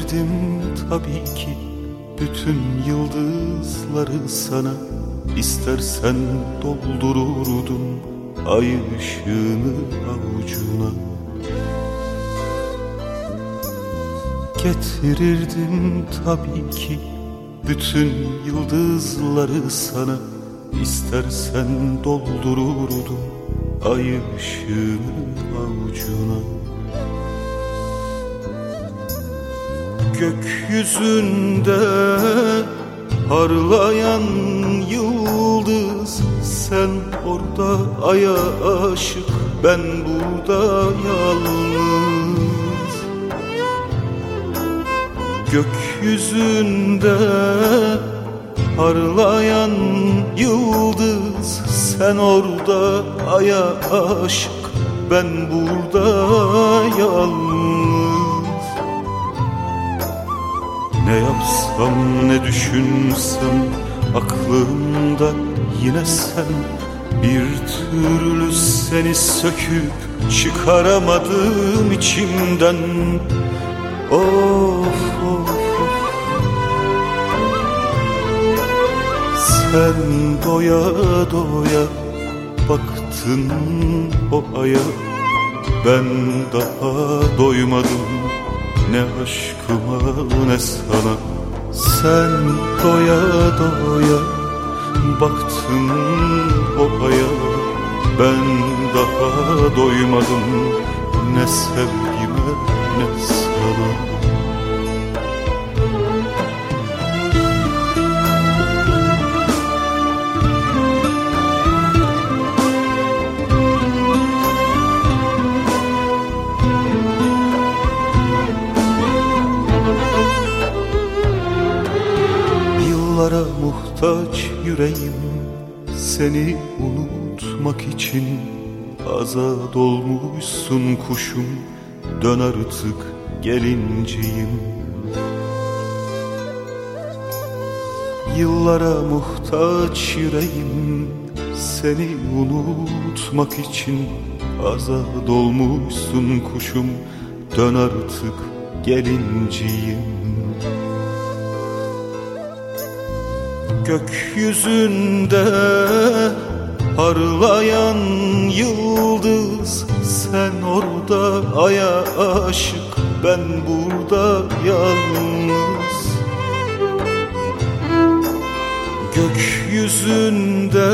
Verirdim tabii ki bütün yıldızları sana. İstersen doldururdum ay ışığını avucuna. Getirirdim tabii ki bütün yıldızları sana. İstersen doldururdum ay ışığını avucuna. Gökyüzünde parlayan yıldız. Sen orada aya aşık ben burada yalnız. Gökyüzünde parlayan yıldız. Sen orada aya aşık ben burada yalnız ne yapsam ne düşünsem aklımda yine sen. Bir türlü seni söküp çıkaramadım içimden. Of of. Sen doya doya baktın o aya. Ben daha doymadım ne aşkıma ne sana. Sen doya doya baktın o aya. Ben daha doymadım. Ne sevgime ne sana Yıllara muhtaç yüreğim Seni unutmak için Azad olmuşsun kuşum Dön artık gelinciyim Yıllara muhtaç yüreğim Seni unutmak için Azad olmuşsun kuşum Dön artık gelinciyim Gökyüzünde parlayan yıldız. Sen orada aya aşık ben burada yalnız. Gökyüzünde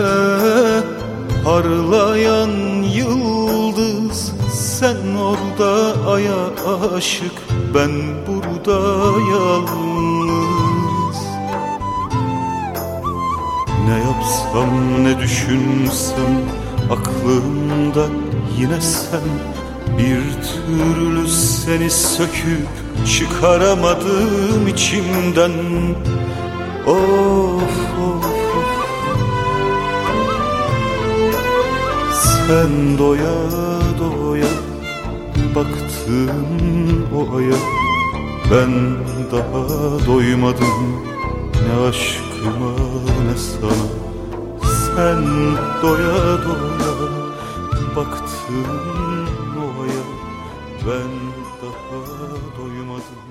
parlayan yıldız. Sen orada aya aşık ben burada yalnız yapsam ne düşünsem aklımda yine sen. Bir türlü seni söküp çıkaramadım içimden. Of of Sen doya doya baktın o aya. Ben daha doymadım ne aşkıma Dermanı sana sen doya doya Baktın oya? Ben daha doymadım.